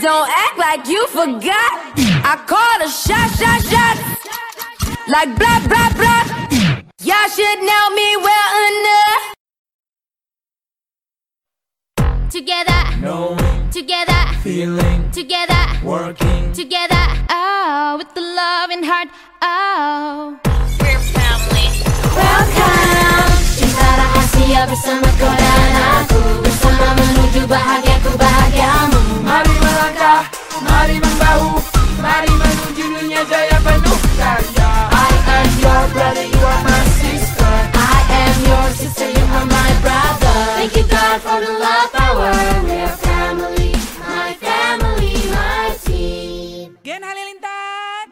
Don't act like you forgot. I call a shot, shot, shot. Like blah, blah, blah. Y'all should know me well enough. Together. knowing. Together. Feeling. Together. Working. Together. Oh, with the love and heart. Oh. We're family. Welcome. Inside a high of a summer Mari membahu Mari menuju dunia jaya penuh karya I am your brother, you are my sister. I am your sister, you are my brother. Thank you God for the love power. We family, my family, my team. Gen Halilintar.